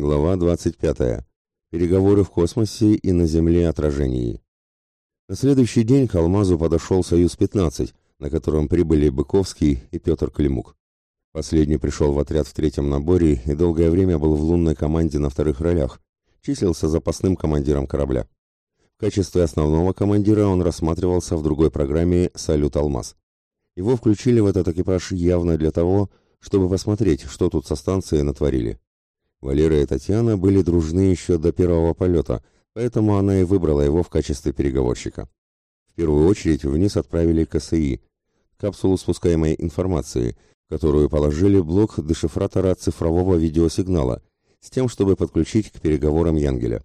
Глава 25. Переговоры в космосе и на Земле отражении. На следующий день к Алмазу подошел «Союз-15», на котором прибыли Быковский и Петр Климук. Последний пришел в отряд в третьем наборе и долгое время был в лунной команде на вторых ролях, числился запасным командиром корабля. В качестве основного командира он рассматривался в другой программе «Салют Алмаз». Его включили в этот экипаж явно для того, чтобы посмотреть, что тут со станцией натворили. Валера и Татьяна были дружны еще до первого полета, поэтому она и выбрала его в качестве переговорщика. В первую очередь вниз отправили КСИ, капсулу спускаемой информации, которую положили блок дешифратора цифрового видеосигнала, с тем, чтобы подключить к переговорам Янгеля.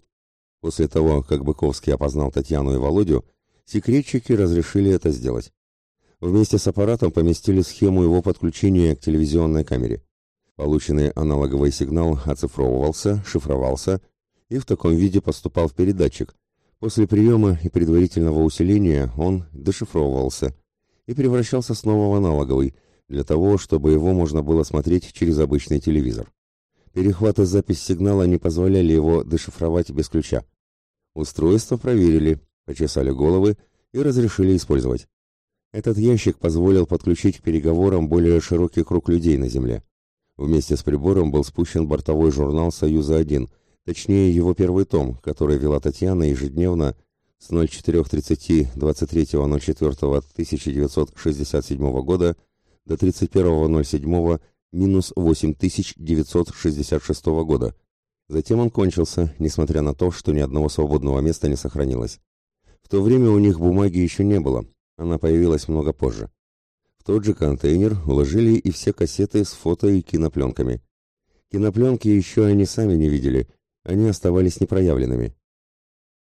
После того, как Быковский опознал Татьяну и Володю, секретчики разрешили это сделать. Вместе с аппаратом поместили схему его подключения к телевизионной камере. Полученный аналоговый сигнал оцифровывался, шифровался и в таком виде поступал в передатчик. После приема и предварительного усиления он дешифровывался и превращался снова в аналоговый, для того, чтобы его можно было смотреть через обычный телевизор. Перехват и запись сигнала не позволяли его дешифровать без ключа. Устройство проверили, почесали головы и разрешили использовать. Этот ящик позволил подключить к переговорам более широкий круг людей на Земле. Вместе с прибором был спущен бортовой журнал «Союза-1», точнее его первый том, который вела Татьяна ежедневно с 04.30 23.04.1967 года до 31.07 минус 8966 года. Затем он кончился, несмотря на то, что ни одного свободного места не сохранилось. В то время у них бумаги еще не было, она появилась много позже. Тот же контейнер уложили и все кассеты с фото и кинопленками. Кинопленки еще они сами не видели, они оставались непроявленными.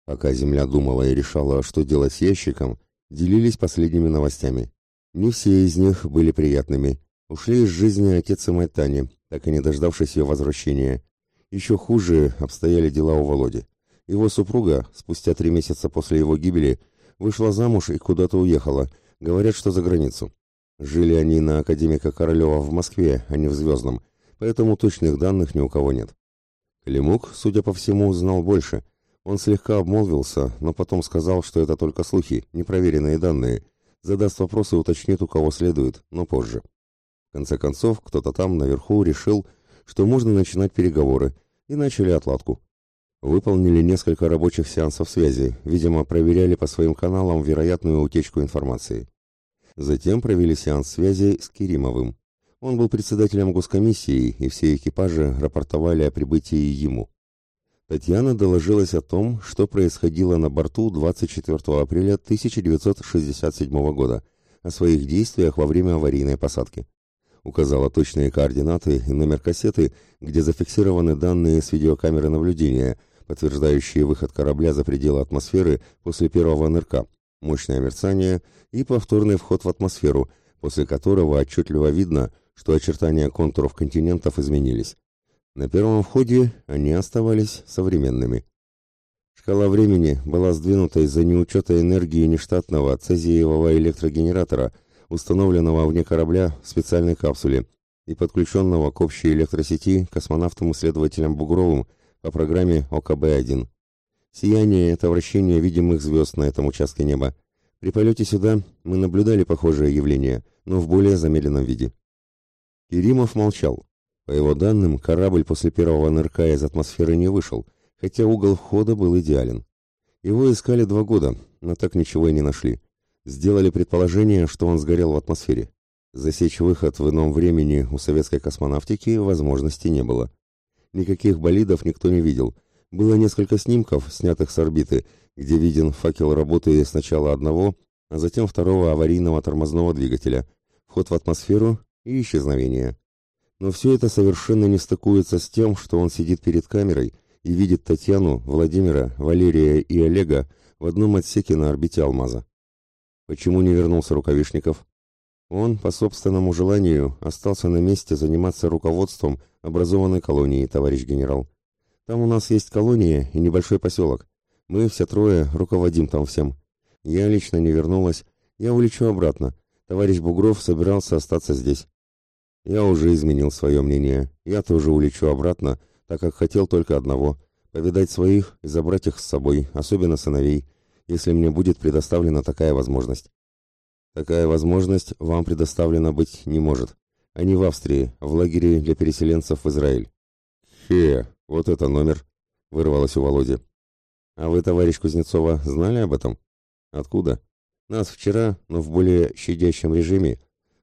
Пока Земля думала и решала, что делать с ящиком, делились последними новостями. Не все из них были приятными. Ушли из жизни отец и мать Тани, так и не дождавшись ее возвращения. Еще хуже обстояли дела у Володи. Его супруга, спустя три месяца после его гибели, Вышла замуж и куда-то уехала. Говорят, что за границу. Жили они на академика Королева в Москве, а не в Звездном, поэтому точных данных ни у кого нет. Климук, судя по всему, знал больше. Он слегка обмолвился, но потом сказал, что это только слухи, непроверенные данные. Задаст вопросы и уточнит, у кого следует, но позже. В конце концов, кто-то там наверху решил, что можно начинать переговоры, и начали отладку. Выполнили несколько рабочих сеансов связи, видимо, проверяли по своим каналам вероятную утечку информации. Затем провели сеанс связи с Керимовым. Он был председателем госкомиссии, и все экипажи рапортовали о прибытии ему. Татьяна доложилась о том, что происходило на борту 24 апреля 1967 года, о своих действиях во время аварийной посадки. Указала точные координаты и номер кассеты, где зафиксированы данные с видеокамеры наблюдения, подтверждающие выход корабля за пределы атмосферы после первого нырка, мощное мерцание и повторный вход в атмосферу, после которого отчетливо видно, что очертания контуров континентов изменились. На первом входе они оставались современными. Шкала времени была сдвинута из-за неучета энергии нештатного цезиевого электрогенератора, установленного вне корабля в специальной капсуле и подключенного к общей электросети космонавтом-исследователем Бугровым по программе ОКБ-1. Сияние – это вращение видимых звезд на этом участке неба. При полете сюда мы наблюдали похожее явление, но в более замедленном виде. Керимов молчал. По его данным, корабль после первого нырка из атмосферы не вышел, хотя угол входа был идеален. Его искали два года, но так ничего и не нашли. Сделали предположение, что он сгорел в атмосфере. Засечь выход в ином времени у советской космонавтики возможности не было. Никаких болидов никто не видел. Было несколько снимков, снятых с орбиты, где виден факел работы сначала одного, а затем второго аварийного тормозного двигателя, вход в атмосферу и исчезновение. Но все это совершенно не стыкуется с тем, что он сидит перед камерой и видит Татьяну, Владимира, Валерия и Олега в одном отсеке на орбите Алмаза. Почему не вернулся Рукавишников? Он, по собственному желанию, остался на месте заниматься руководством образованной колонии, товарищ генерал. Там у нас есть колония и небольшой поселок. Мы все трое руководим там всем. Я лично не вернулась. Я улечу обратно. Товарищ Бугров собирался остаться здесь. Я уже изменил свое мнение. Я тоже улечу обратно, так как хотел только одного — повидать своих и забрать их с собой, особенно сыновей, если мне будет предоставлена такая возможность. Такая возможность вам предоставлена быть не может. Они в Австрии, в лагере для переселенцев в Израиль. Хе, вот это номер, вырвалось у Володи. А вы, товарищ Кузнецова, знали об этом? Откуда? Нас вчера, но в более щадящем режиме,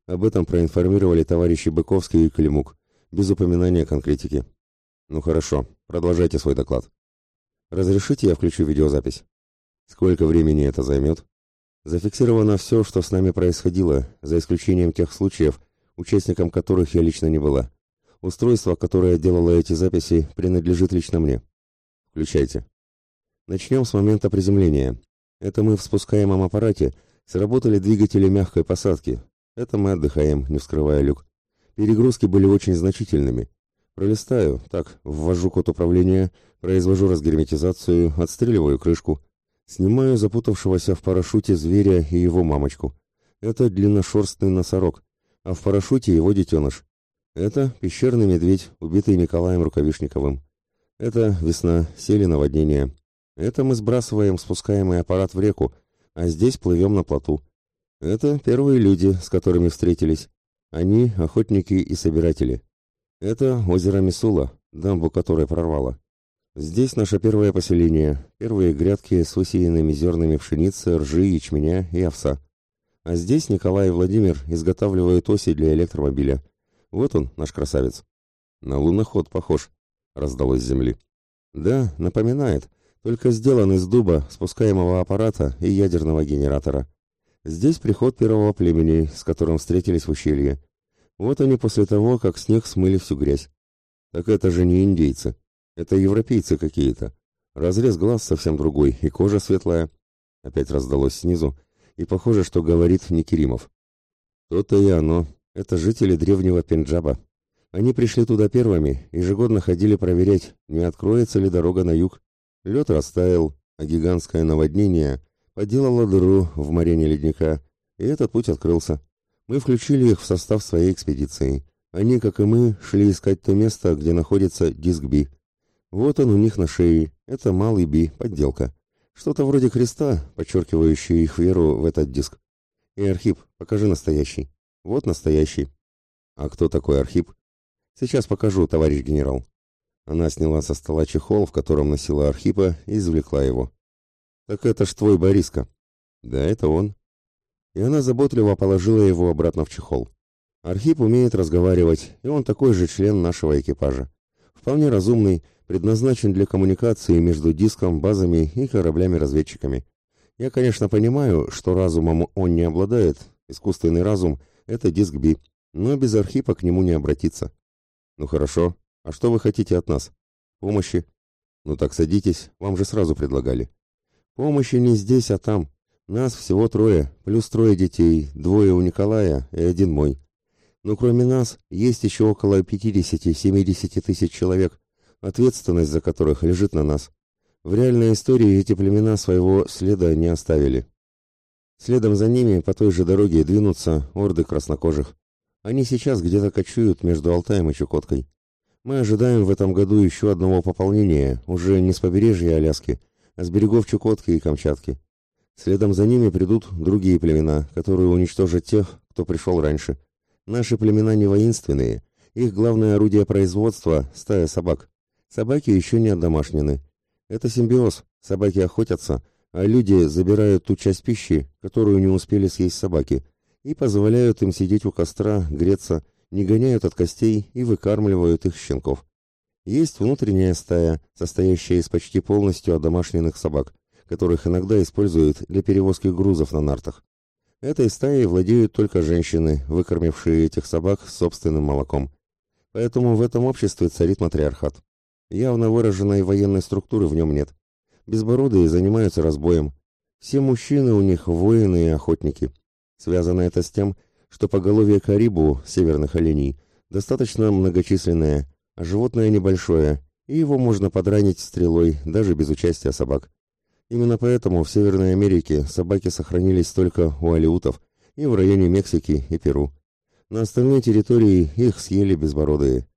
об этом проинформировали товарищи Быковский и Климук, без упоминания конкретики. Ну хорошо, продолжайте свой доклад. Разрешите я включу видеозапись? Сколько времени это займет? Зафиксировано все, что с нами происходило, за исключением тех случаев, участником которых я лично не была. Устройство, которое делало эти записи, принадлежит лично мне. Включайте. Начнем с момента приземления. Это мы в спускаемом аппарате сработали двигатели мягкой посадки. Это мы отдыхаем, не вскрывая люк. Перегрузки были очень значительными. Пролистаю, так, ввожу код управления, произвожу разгерметизацию, отстреливаю крышку. Снимаю запутавшегося в парашюте зверя и его мамочку. Это длинношерстный носорог, а в парашюте его детеныш. Это пещерный медведь, убитый Николаем Рукавишниковым. Это весна, сели наводнения. Это мы сбрасываем спускаемый аппарат в реку, а здесь плывем на плоту. Это первые люди, с которыми встретились. Они — охотники и собиратели. Это озеро Мисула, дамбу которой прорвало. Здесь наше первое поселение, первые грядки с усеянными зернами пшеницы, ржи, ячменя и овса. А здесь Николай и Владимир изготавливают оси для электромобиля. Вот он, наш красавец. На луноход похож, раздалось с земли. Да, напоминает, только сделан из дуба, спускаемого аппарата и ядерного генератора. Здесь приход первого племени, с которым встретились в ущелье. Вот они после того, как снег смыли всю грязь. Так это же не индейцы. Это европейцы какие-то. Разрез глаз совсем другой, и кожа светлая. Опять раздалось снизу, и похоже, что говорит не Керимов. То-то и оно. Это жители древнего Пенджаба. Они пришли туда первыми, ежегодно ходили проверять, не откроется ли дорога на юг. Лед растаял, а гигантское наводнение поделало дыру в марене ледника, и этот путь открылся. Мы включили их в состав своей экспедиции. Они, как и мы, шли искать то место, где находится диск Би. Вот он у них на шее. Это малый Би, подделка. Что-то вроде креста, подчеркивающий их веру в этот диск. И Архип, покажи настоящий. Вот настоящий. А кто такой Архип? Сейчас покажу, товарищ генерал. Она сняла со стола чехол, в котором носила Архипа, и извлекла его. Так это ж твой Бориска. Да, это он. И она заботливо положила его обратно в чехол. Архип умеет разговаривать, и он такой же член нашего экипажа. Вполне разумный, предназначен для коммуникации между диском, базами и кораблями-разведчиками. Я, конечно, понимаю, что разумом он не обладает, искусственный разум — это диск Би, но без Архипа к нему не обратиться. Ну хорошо, а что вы хотите от нас? Помощи? Ну так садитесь, вам же сразу предлагали. Помощи не здесь, а там. Нас всего трое, плюс трое детей, двое у Николая и один мой. Но кроме нас есть еще около 50-70 тысяч человек, ответственность за которых лежит на нас. В реальной истории эти племена своего следа не оставили. Следом за ними по той же дороге двинутся орды краснокожих. Они сейчас где-то кочуют между Алтаем и Чукоткой. Мы ожидаем в этом году еще одного пополнения, уже не с побережья Аляски, а с берегов Чукотки и Камчатки. Следом за ними придут другие племена, которые уничтожат тех, кто пришел раньше. Наши племена не воинственные, их главное орудие производства – стая собак. Собаки еще не отдомашнены. Это симбиоз. Собаки охотятся, а люди забирают ту часть пищи, которую не успели съесть собаки, и позволяют им сидеть у костра, греться, не гоняют от костей и выкармливают их щенков. Есть внутренняя стая, состоящая из почти полностью одомашненных собак, которых иногда используют для перевозки грузов на нартах. Этой стаей владеют только женщины, выкормившие этих собак собственным молоком. Поэтому в этом обществе царит матриархат. Явно выраженной военной структуры в нем нет. Безбородые занимаются разбоем. Все мужчины у них воины и охотники. Связано это с тем, что поголовье карибу, северных оленей, достаточно многочисленное, а животное небольшое, и его можно подранить стрелой даже без участия собак. Именно поэтому в Северной Америке собаки сохранились только у алиутов и в районе Мексики и Перу. На остальной территории их съели безбородые.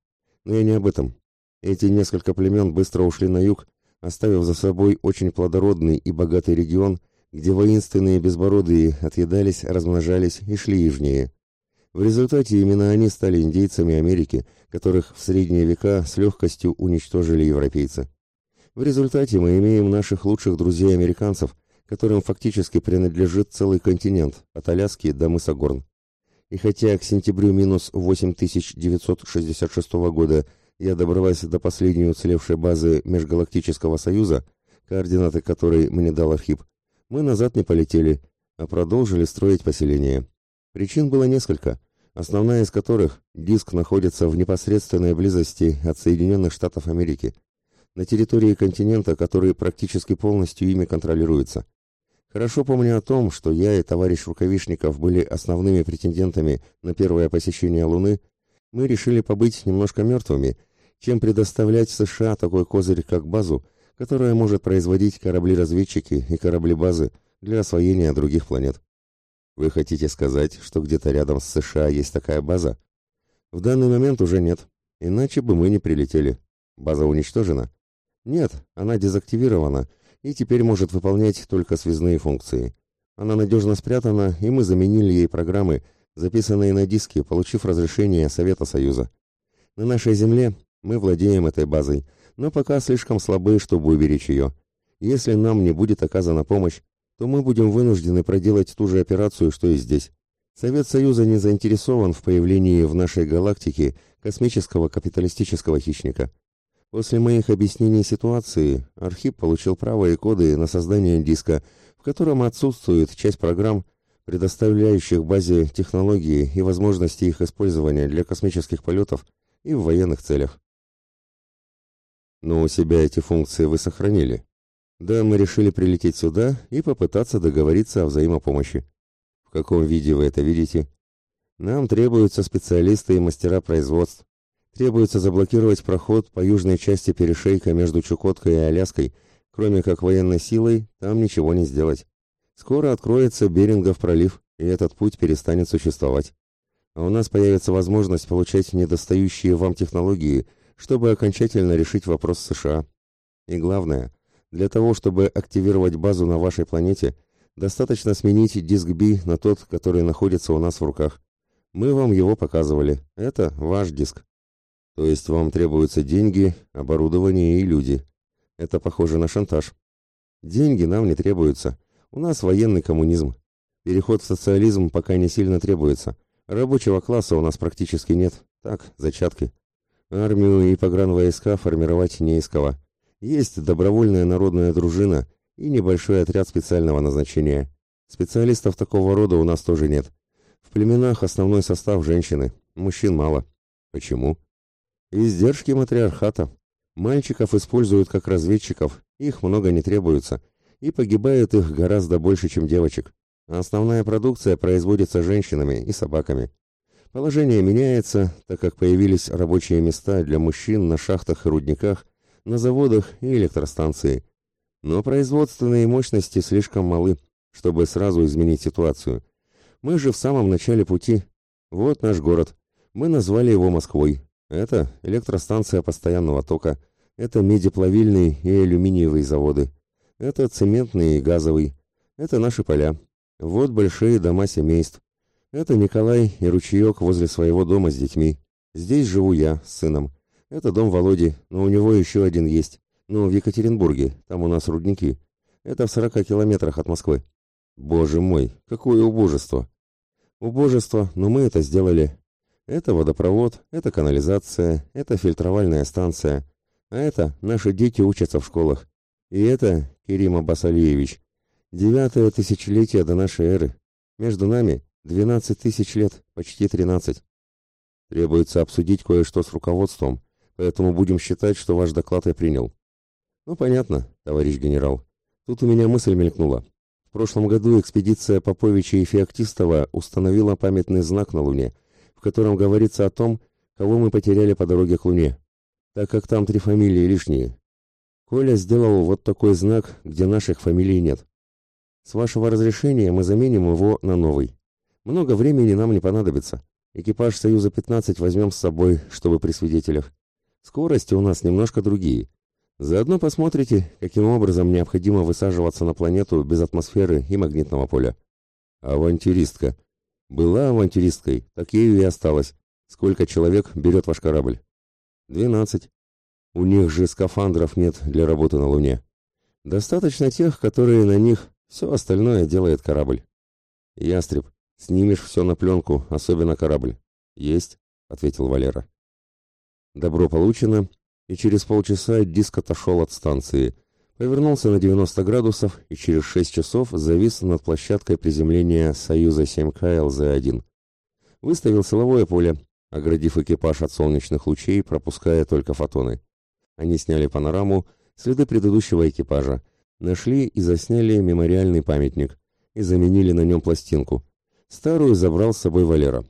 Но я не об этом. Эти несколько племен быстро ушли на юг, оставив за собой очень плодородный и богатый регион, где воинственные безбородые отъедались, размножались и шли южнее. В результате именно они стали индейцами Америки, которых в средние века с легкостью уничтожили европейцы. В результате мы имеем наших лучших друзей-американцев, которым фактически принадлежит целый континент, от Аляски до мыса Горн. И хотя к сентябрю минус 8966 года я добралась до последней уцелевшей базы Межгалактического Союза, координаты которой мне дал Архип, мы назад не полетели, а продолжили строить поселение. Причин было несколько, основная из которых – диск находится в непосредственной близости от Соединенных Штатов Америки, на территории континента, который практически полностью ими контролируется. Хорошо помню о том, что я и товарищ Рукавишников были основными претендентами на первое посещение Луны, мы решили побыть немножко мертвыми, чем предоставлять США такой козырь, как базу, которая может производить корабли-разведчики и корабли-базы для освоения других планет. Вы хотите сказать, что где-то рядом с США есть такая база? В данный момент уже нет, иначе бы мы не прилетели. База уничтожена? Нет, она дезактивирована и теперь может выполнять только связные функции. Она надежно спрятана, и мы заменили ей программы, записанные на диске, получив разрешение Совета Союза. На нашей Земле мы владеем этой базой, но пока слишком слабы, чтобы уберечь ее. Если нам не будет оказана помощь, то мы будем вынуждены проделать ту же операцию, что и здесь. Совет Союза не заинтересован в появлении в нашей галактике космического капиталистического хищника. После моих объяснений ситуации Архип получил право и коды на создание диска, в котором отсутствует часть программ, предоставляющих базе технологии и возможности их использования для космических полетов и в военных целях. Но у себя эти функции вы сохранили. Да, мы решили прилететь сюда и попытаться договориться о взаимопомощи. В каком виде вы это видите? Нам требуются специалисты и мастера производств. Требуется заблокировать проход по южной части перешейка между Чукоткой и Аляской. Кроме как военной силой, там ничего не сделать. Скоро откроется Берингов пролив, и этот путь перестанет существовать. А у нас появится возможность получать недостающие вам технологии чтобы окончательно решить вопрос США. И главное, для того, чтобы активировать базу на вашей планете, достаточно сменить диск B на тот, который находится у нас в руках. Мы вам его показывали. Это ваш диск. То есть вам требуются деньги, оборудование и люди. Это похоже на шантаж. Деньги нам не требуются. У нас военный коммунизм. Переход в социализм пока не сильно требуется. Рабочего класса у нас практически нет. Так, зачатки. Армию и погранвойска формировать не из кого. Есть добровольная народная дружина и небольшой отряд специального назначения. Специалистов такого рода у нас тоже нет. В племенах основной состав женщины, мужчин мало. Почему? Издержки матриархата. Мальчиков используют как разведчиков, их много не требуется, и погибает их гораздо больше, чем девочек. А основная продукция производится женщинами и собаками. Положение меняется, так как появились рабочие места для мужчин на шахтах и рудниках, на заводах и электростанции. Но производственные мощности слишком малы, чтобы сразу изменить ситуацию. Мы же в самом начале пути. Вот наш город. Мы назвали его Москвой. Это электростанция постоянного тока. Это медиплавильный и алюминиевые заводы. Это цементный и газовый. Это наши поля. Вот большие дома семейств. Это Николай и ручеек возле своего дома с детьми. Здесь живу я с сыном. Это дом Володи, но у него еще один есть. Ну, в Екатеринбурге, там у нас рудники. Это в сорока километрах от Москвы. Боже мой, какое убожество! Убожество, но мы это сделали. Это водопровод, это канализация, это фильтровальная станция. А это наши дети учатся в школах. И это, Кирим Абасалиевич, девятое тысячелетие до нашей эры. Между нами Двенадцать тысяч лет, почти тринадцать. Требуется обсудить кое-что с руководством, поэтому будем считать, что ваш доклад я принял. Ну, понятно, товарищ генерал. Тут у меня мысль мелькнула. В прошлом году экспедиция Поповича и Феоктистова установила памятный знак на Луне, в котором говорится о том, кого мы потеряли по дороге к Луне, так как там три фамилии лишние. Коля сделал вот такой знак, где наших фамилий нет. С вашего разрешения мы заменим его на новый. Много времени нам не понадобится. Экипаж Союза-15 возьмем с собой, чтобы при свидетелях. Скорости у нас немножко другие. Заодно посмотрите, каким образом необходимо высаживаться на планету без атмосферы и магнитного поля. Авантюристка. Была авантюристкой, так ею и осталась. Сколько человек берет ваш корабль? Двенадцать. У них же скафандров нет для работы на Луне. Достаточно тех, которые на них, все остальное делает корабль. Ястреб, снимешь все на пленку, особенно корабль. Есть, ответил Валера. Добро получено, и через полчаса диск отошел от станции, повернулся на 90 градусов и через 6 часов завис над площадкой приземления Союза-7К ЛЗ-1. Выставил силовое поле, оградив экипаж от солнечных лучей, пропуская только фотоны. Они сняли панораму, следы предыдущего экипажа, нашли и засняли мемориальный памятник и заменили на нем пластинку. Старую забрал с собой Валера.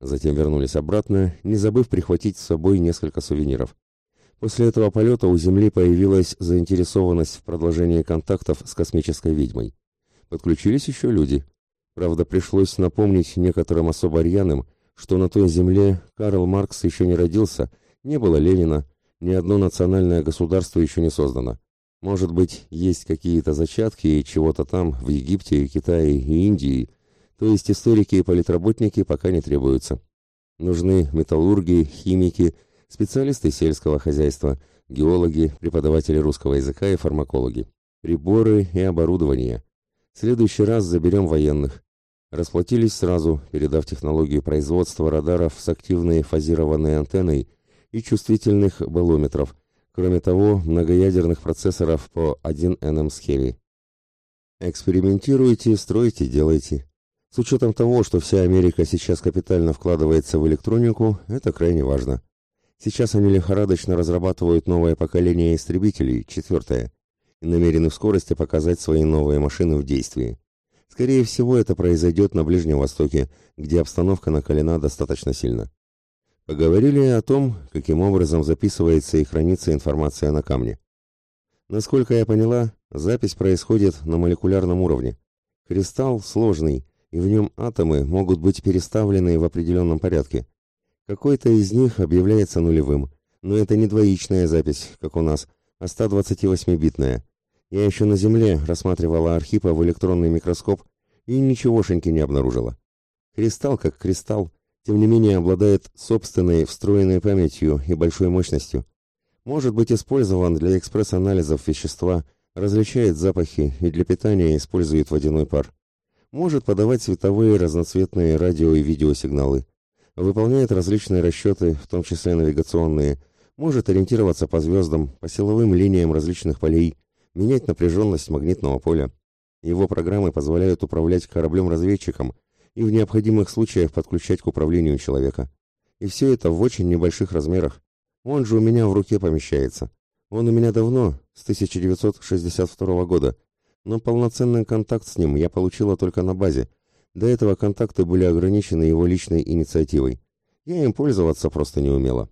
Затем вернулись обратно, не забыв прихватить с собой несколько сувениров. После этого полета у Земли появилась заинтересованность в продолжении контактов с космической ведьмой. Подключились еще люди. Правда, пришлось напомнить некоторым особо рьяным, что на той Земле Карл Маркс еще не родился, не было Ленина, ни одно национальное государство еще не создано. Может быть, есть какие-то зачатки чего-то там в Египте, Китае и Индии, то есть историки и политработники пока не требуются. Нужны металлурги, химики, специалисты сельского хозяйства, геологи, преподаватели русского языка и фармакологи, приборы и оборудование. В следующий раз заберем военных. Расплатились сразу, передав технологию производства радаров с активной фазированной антенной и чувствительных балометров, кроме того, многоядерных процессоров по 1НМ схеме. Экспериментируйте, стройте, делайте. С учетом того, что вся Америка сейчас капитально вкладывается в электронику, это крайне важно. Сейчас они лихорадочно разрабатывают новое поколение истребителей, четвертое, и намерены в скорости показать свои новые машины в действии. Скорее всего, это произойдет на Ближнем Востоке, где обстановка накалена достаточно сильно. Поговорили о том, каким образом записывается и хранится информация на камне. Насколько я поняла, запись происходит на молекулярном уровне. Кристалл сложный, и в нем атомы могут быть переставлены в определенном порядке. Какой-то из них объявляется нулевым, но это не двоичная запись, как у нас, а 128-битная. Я еще на Земле рассматривала Архипа в электронный микроскоп и ничегошеньки не обнаружила. Кристалл как кристалл, тем не менее обладает собственной встроенной памятью и большой мощностью. Может быть использован для экспресс-анализов вещества, различает запахи и для питания использует водяной пар. Может подавать световые разноцветные радио и видеосигналы выполняет различные расчеты, в том числе навигационные, может ориентироваться по звездам, по силовым линиям различных полей, менять напряженность магнитного поля. Его программы позволяют управлять кораблем-разведчиком и в необходимых случаях подключать к управлению человека. И все это в очень небольших размерах. Он же у меня в руке помещается. Он у меня давно, с 1962 года, но полноценный контакт с ним я получила только на базе – до этого контакты были ограничены его личной инициативой. Я им пользоваться просто не умела.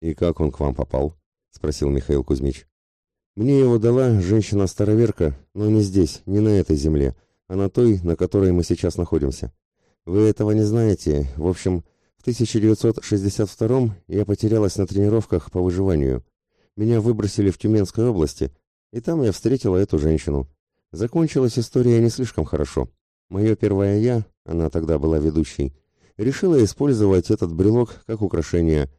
«И как он к вам попал?» — спросил Михаил Кузьмич. «Мне его дала женщина-староверка, но не здесь, не на этой земле, а на той, на которой мы сейчас находимся. Вы этого не знаете. В общем, в 1962-м я потерялась на тренировках по выживанию. Меня выбросили в Тюменской области, и там я встретила эту женщину. Закончилась история не слишком хорошо. Мое первое «я», она тогда была ведущей, решила использовать этот брелок как украшение.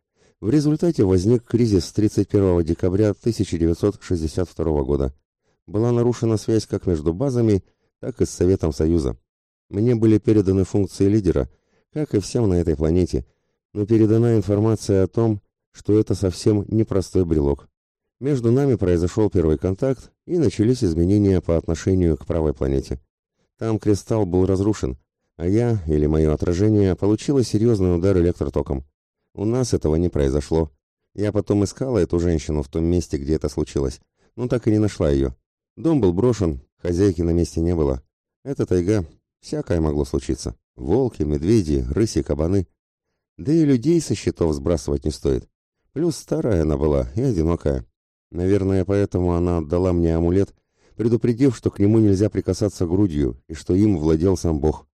В результате возник кризис 31 декабря 1962 года. Была нарушена связь как между базами, так и с Советом Союза. Мне были переданы функции лидера, как и всем на этой планете, но передана информация о том, что это совсем непростой брелок. Между нами произошел первый контакт, и начались изменения по отношению к правой планете. Там кристалл был разрушен, а я, или мое отражение, получило серьезный удар электротоком. У нас этого не произошло. Я потом искала эту женщину в том месте, где это случилось, но так и не нашла ее. Дом был брошен, хозяйки на месте не было. Это тайга, всякое могло случиться. Волки, медведи, рыси, кабаны. Да и людей со счетов сбрасывать не стоит. Плюс старая она была и одинокая. Наверное, поэтому она отдала мне амулет, предупредив, что к нему нельзя прикасаться грудью и что им владел сам Бог.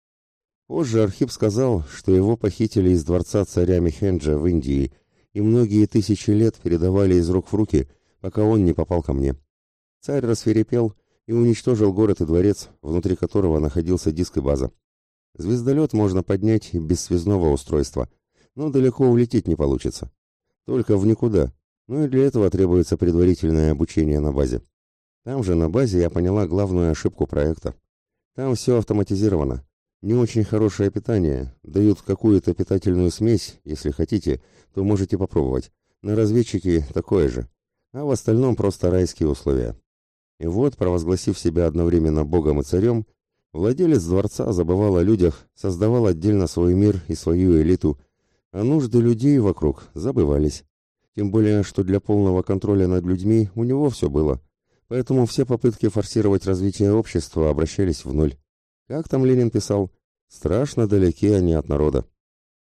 Позже Архип сказал, что его похитили из дворца царя Михенджа в Индии и многие тысячи лет передавали из рук в руки, пока он не попал ко мне. Царь рассверепел и уничтожил город и дворец, внутри которого находился диск и база. Звездолет можно поднять без связного устройства, но далеко улететь не получится. Только в никуда, ну и для этого требуется предварительное обучение на базе. Там же на базе я поняла главную ошибку проекта. Там все автоматизировано. Не очень хорошее питание, дают какую-то питательную смесь, если хотите, то можете попробовать. На разведчике такое же. А в остальном просто райские условия. И вот, провозгласив себя одновременно богом и царем, владелец дворца забывал о людях, создавал отдельно свой мир и свою элиту, а нужды людей вокруг забывались. Тем более, что для полного контроля над людьми у него все было. Поэтому все попытки форсировать развитие общества обращались в ноль. Как там Ленин писал, страшно далеки они от народа.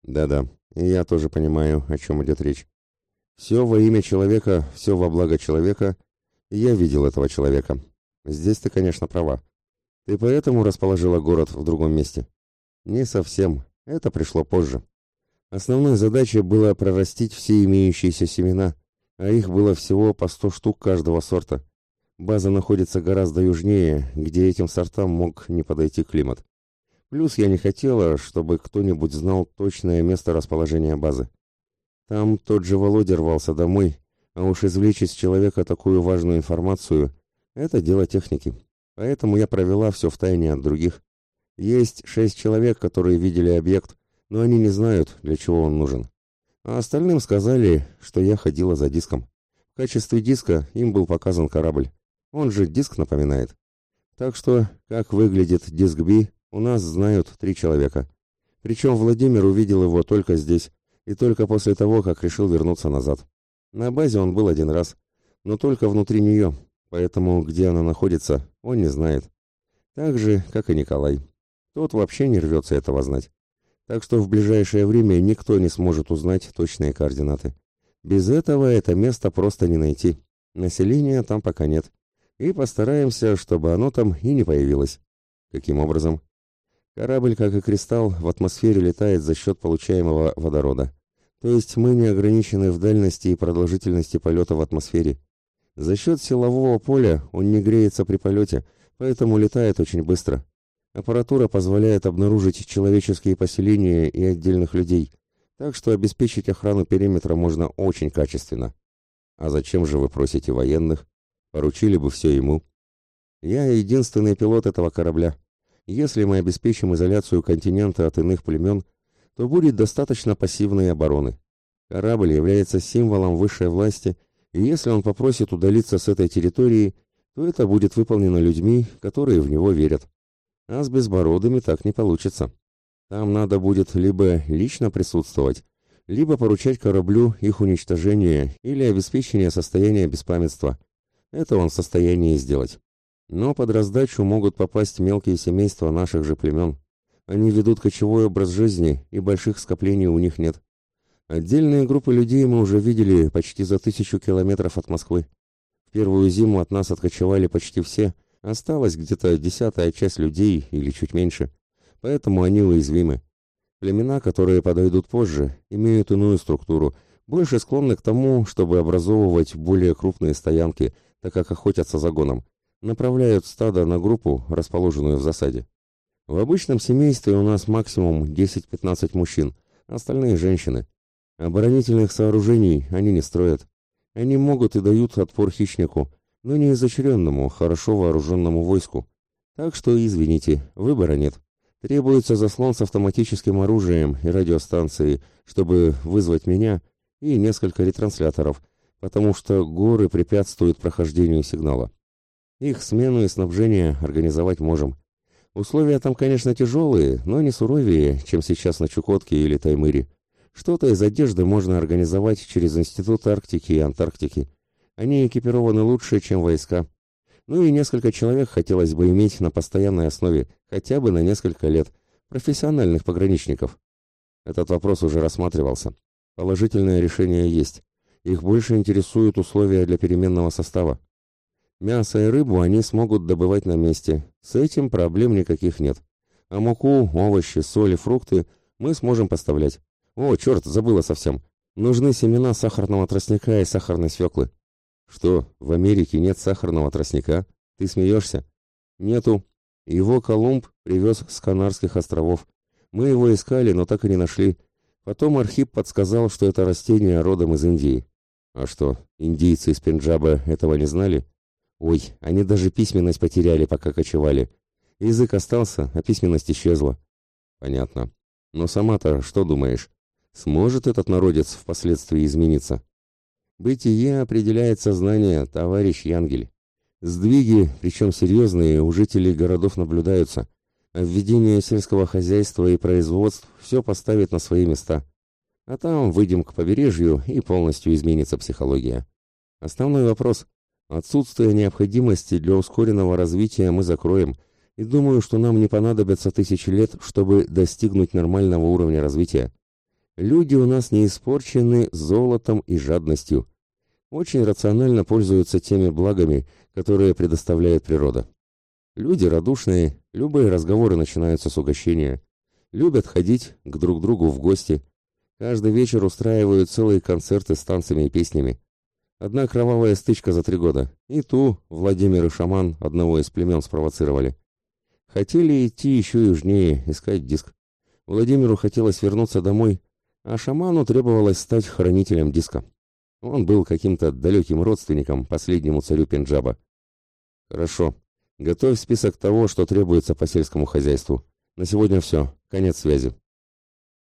Да-да, я тоже понимаю, о чем идет речь. Все во имя человека, все во благо человека. Я видел этого человека. Здесь ты, конечно, права. Ты поэтому расположила город в другом месте? Не совсем. Это пришло позже. Основной задачей было прорастить все имеющиеся семена, а их было всего по сто штук каждого сорта. База находится гораздо южнее, где этим сортам мог не подойти климат. Плюс я не хотела, чтобы кто-нибудь знал точное место расположения базы. Там тот же Володя рвался домой, а уж извлечь из человека такую важную информацию – это дело техники. Поэтому я провела все в тайне от других. Есть шесть человек, которые видели объект, но они не знают, для чего он нужен. А остальным сказали, что я ходила за диском. В качестве диска им был показан корабль. Он же диск напоминает. Так что, как выглядит диск Би, у нас знают три человека. Причем Владимир увидел его только здесь, и только после того, как решил вернуться назад. На базе он был один раз, но только внутри нее, поэтому где она находится, он не знает. Так же, как и Николай. Тот вообще не рвется этого знать. Так что в ближайшее время никто не сможет узнать точные координаты. Без этого это место просто не найти. Населения там пока нет. И постараемся, чтобы оно там и не появилось. Каким образом? Корабль, как и кристалл, в атмосфере летает за счет получаемого водорода. То есть мы не ограничены в дальности и продолжительности полета в атмосфере. За счет силового поля он не греется при полете, поэтому летает очень быстро. Аппаратура позволяет обнаружить человеческие поселения и отдельных людей, так что обеспечить охрану периметра можно очень качественно. А зачем же вы просите военных? Поручили бы все ему. Я единственный пилот этого корабля. Если мы обеспечим изоляцию континента от иных племен, то будет достаточно пассивной обороны. Корабль является символом высшей власти, и если он попросит удалиться с этой территории, то это будет выполнено людьми, которые в него верят. А с безбородыми так не получится. Там надо будет либо лично присутствовать, либо поручать кораблю их уничтожение или обеспечение состояния беспамятства. Это он в состоянии сделать. Но под раздачу могут попасть мелкие семейства наших же племен. Они ведут кочевой образ жизни, и больших скоплений у них нет. Отдельные группы людей мы уже видели почти за тысячу километров от Москвы. В первую зиму от нас откочевали почти все, осталась где-то десятая часть людей или чуть меньше, поэтому они уязвимы. Племена, которые подойдут позже, имеют иную структуру, больше склонны к тому, чтобы образовывать более крупные стоянки, так как охотятся за гоном, направляют стадо на группу, расположенную в засаде. В обычном семействе у нас максимум 10-15 мужчин, остальные женщины. Оборонительных сооружений они не строят. Они могут и дают отпор хищнику, но не изощренному, хорошо вооруженному войску. Так что, извините, выбора нет. Требуется заслон с автоматическим оружием и радиостанцией, чтобы вызвать меня и несколько ретрансляторов, потому что горы препятствуют прохождению сигнала. Их смену и снабжение организовать можем. Условия там, конечно, тяжелые, но не суровее, чем сейчас на Чукотке или Таймыре. Что-то из одежды можно организовать через Институт Арктики и Антарктики. Они экипированы лучше, чем войска. Ну и несколько человек хотелось бы иметь на постоянной основе, хотя бы на несколько лет, профессиональных пограничников. Этот вопрос уже рассматривался. Положительное решение есть. Их больше интересуют условия для переменного состава. Мясо и рыбу они смогут добывать на месте. С этим проблем никаких нет. А муку, овощи, соль и фрукты мы сможем поставлять. О, черт, забыла совсем. Нужны семена сахарного тростника и сахарной свеклы. Что, в Америке нет сахарного тростника? Ты смеешься? Нету. Его Колумб привез с Канарских островов. Мы его искали, но так и не нашли. Потом Архип подсказал, что это растение родом из Индии. А что, индийцы из Пенджаба этого не знали? Ой, они даже письменность потеряли, пока кочевали. Язык остался, а письменность исчезла. Понятно. Но сама-то что думаешь? Сможет этот народец впоследствии измениться? Бытие определяет сознание, товарищ Янгель. Сдвиги, причем серьезные, у жителей городов наблюдаются. А введение сельского хозяйства и производств все поставит на свои места. А там выйдем к побережью, и полностью изменится психология. Основной вопрос – отсутствие необходимости для ускоренного развития мы закроем – и думаю, что нам не понадобятся тысячи лет, чтобы достигнуть нормального уровня развития. Люди у нас не испорчены золотом и жадностью. Очень рационально пользуются теми благами, которые предоставляет природа. Люди радушные, любые разговоры начинаются с угощения. Любят ходить к друг другу в гости. Каждый вечер устраивают целые концерты с танцами и песнями. Одна кровавая стычка за три года. И ту Владимир и шаман одного из племен спровоцировали. Хотели идти еще южнее, искать диск. Владимиру хотелось вернуться домой, а шаману требовалось стать хранителем диска. Он был каким-то далеким родственником последнему царю Пенджаба. Хорошо. Готовь список того, что требуется по сельскому хозяйству. На сегодня все. Конец связи.